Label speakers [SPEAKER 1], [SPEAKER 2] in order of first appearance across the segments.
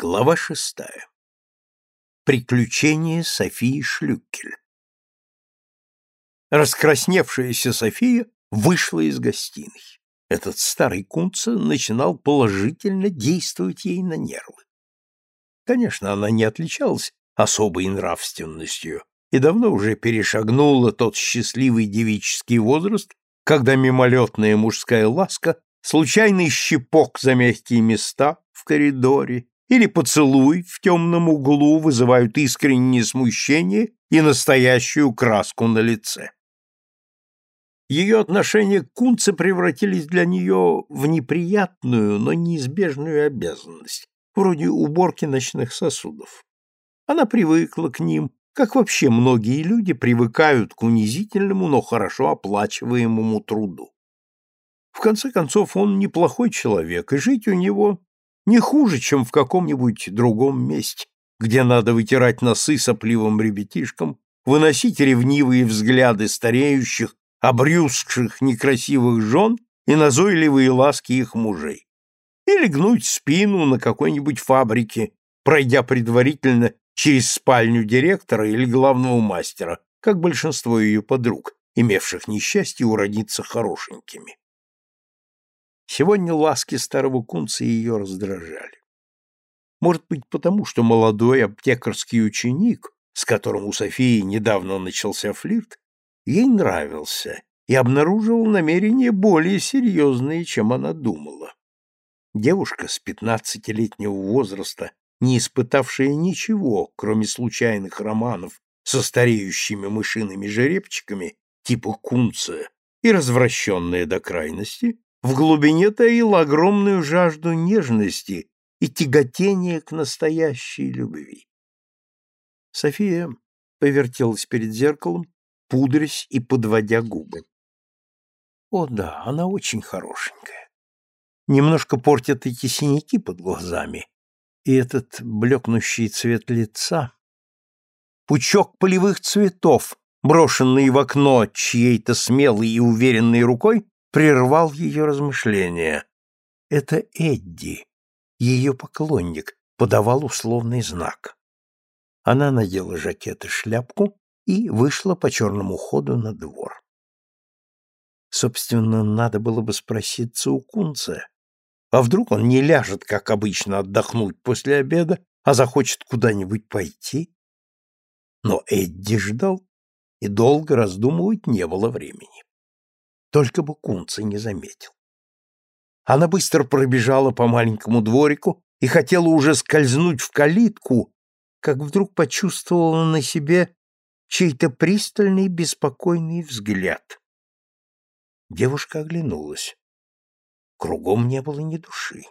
[SPEAKER 1] Глава шестая. Приключения Софии Шлюкель. Раскрасневшаяся София вышла из гостиной. Этот старый кунца начинал положительно действовать ей на нервы. Конечно, она не отличалась особой нравственностью и давно уже перешагнула тот счастливый девический возраст, когда мимолетная мужская ласка, случайный щепок за мягкие места в коридоре или поцелуй в темном углу вызывают искреннее смущение и настоящую краску на лице. Ее отношения к Кунце превратились для нее в неприятную, но неизбежную обязанность, вроде уборки ночных сосудов. Она привыкла к ним, как вообще многие люди привыкают к унизительному, но хорошо оплачиваемому труду. В конце концов, он неплохой человек, и жить у него не хуже, чем в каком-нибудь другом месте, где надо вытирать носы сопливым ребятишкам, выносить ревнивые взгляды стареющих, обрюзгших некрасивых жен и назойливые ласки их мужей. Или гнуть спину на какой-нибудь фабрике, пройдя предварительно через спальню директора или главного мастера, как большинство ее подруг, имевших несчастье уродиться хорошенькими. Сегодня ласки старого кунца ее раздражали. Может быть, потому что молодой аптекарский ученик, с которым у Софии недавно начался флирт, ей нравился и обнаруживал намерения более серьезные, чем она думала. Девушка с пятнадцатилетнего возраста, не испытавшая ничего, кроме случайных романов со стареющими мышиными жеребчиками типа кунца и развращенная до крайности, в глубине таил огромную жажду нежности и тяготения к настоящей любви. София повертелась перед зеркалом, пудрясь и подводя губы. О да, она очень хорошенькая. Немножко портят эти синяки под глазами и этот блекнущий цвет лица. Пучок полевых цветов, брошенный в окно чьей-то смелой и уверенной рукой, прервал ее размышления. Это Эдди, ее поклонник, подавал условный знак. Она надела жакет и шляпку и вышла по черному ходу на двор. Собственно, надо было бы спроситься у Кунца, а вдруг он не ляжет, как обычно, отдохнуть после обеда, а захочет куда-нибудь пойти? Но Эдди ждал, и долго раздумывать не было времени. Только бы Кунца не заметил. Она быстро пробежала по маленькому дворику и хотела уже скользнуть в калитку, как вдруг почувствовала на себе чей-то пристальный беспокойный взгляд. Девушка оглянулась. Кругом не было ни души.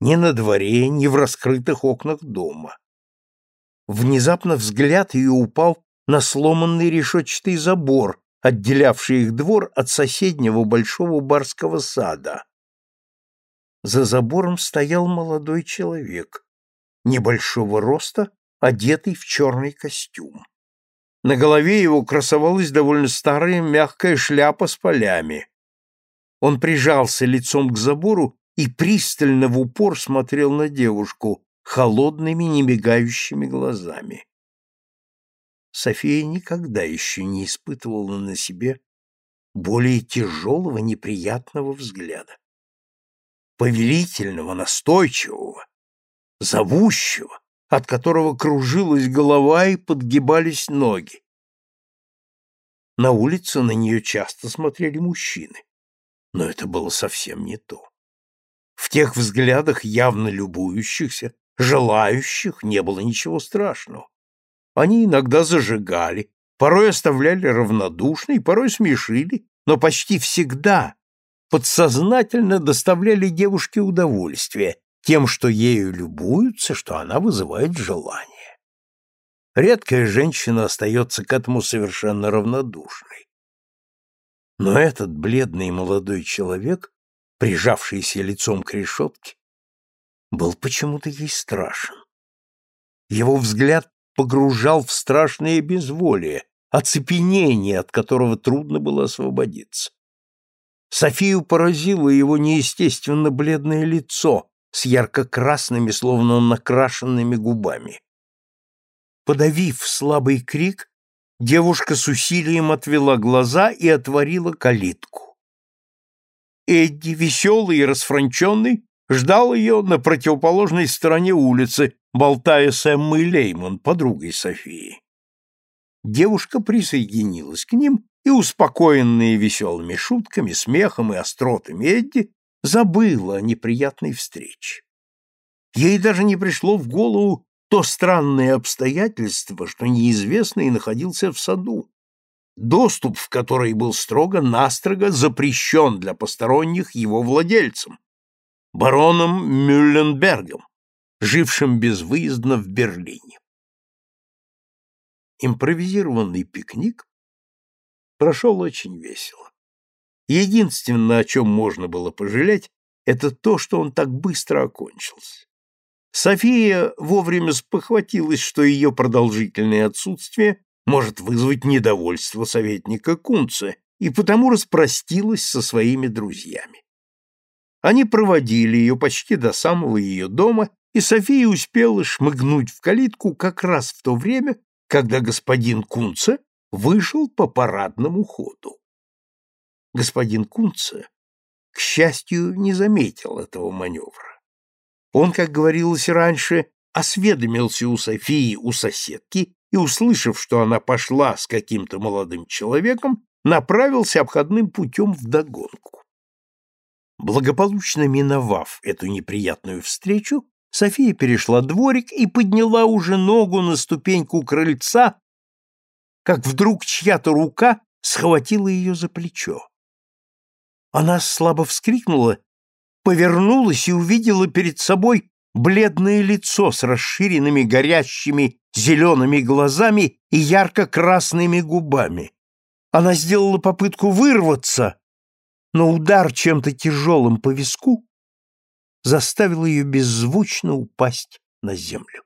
[SPEAKER 1] Ни на дворе, ни в раскрытых окнах дома. Внезапно взгляд ее упал на сломанный решетчатый забор, отделявший их двор от соседнего большого барского сада. За забором стоял молодой человек, небольшого роста, одетый в черный костюм. На голове его красовалась довольно старая мягкая шляпа с полями. Он прижался лицом к забору и пристально в упор смотрел на девушку холодными, немигающими глазами. София никогда еще не испытывала на себе более тяжелого, неприятного взгляда. Повелительного, настойчивого, зовущего, от которого кружилась голова и подгибались ноги. На улице на нее часто смотрели мужчины, но это было совсем не то. В тех взглядах, явно любующихся, желающих, не было ничего страшного. Они иногда зажигали, порой оставляли равнодушной, порой смешили, но почти всегда подсознательно доставляли девушке удовольствие тем, что ею любуются, что она вызывает желание. Редкая женщина остается к этому совершенно равнодушной. Но этот бледный молодой человек, прижавшийся лицом к решетке, был почему-то ей страшен. Его взгляд погружал в страшное безволие, оцепенение, от которого трудно было освободиться. Софию поразило его неестественно бледное лицо, с ярко-красными, словно накрашенными губами. Подавив слабый крик, девушка с усилием отвела глаза и отворила калитку. Эдди, веселый и расфранченный, ждал ее на противоположной стороне улицы, болтая с Эммой Леймон, подругой Софии. Девушка присоединилась к ним, и, успокоенная веселыми шутками, смехом и остротами Эдди, забыла о неприятной встрече. Ей даже не пришло в голову то странное обстоятельство, что неизвестный находился в саду, доступ в который был строго-настрого запрещен для посторонних его владельцам, бароном Мюлленбергом, жившим безвыездно в Берлине. Импровизированный пикник прошел очень весело. Единственное, о чем можно было пожалеть, это то, что он так быстро окончился. София вовремя спохватилась, что ее продолжительное отсутствие может вызвать недовольство советника Кунца, и потому распростилась со своими друзьями. Они проводили ее почти до самого ее дома, и София успела шмыгнуть в калитку как раз в то время, когда господин Кунце вышел по парадному ходу. Господин Кунце, к счастью, не заметил этого маневра. Он, как говорилось раньше, осведомился у Софии у соседки и, услышав, что она пошла с каким-то молодым человеком, направился обходным путем вдогонку. Благополучно миновав эту неприятную встречу, София перешла дворик и подняла уже ногу на ступеньку крыльца, как вдруг чья-то рука схватила ее за плечо. Она слабо вскрикнула, повернулась и увидела перед собой бледное лицо с расширенными горящими зелеными глазами и ярко-красными губами. Она сделала попытку вырваться, но удар чем-то тяжелым по виску заставил ее беззвучно упасть на землю.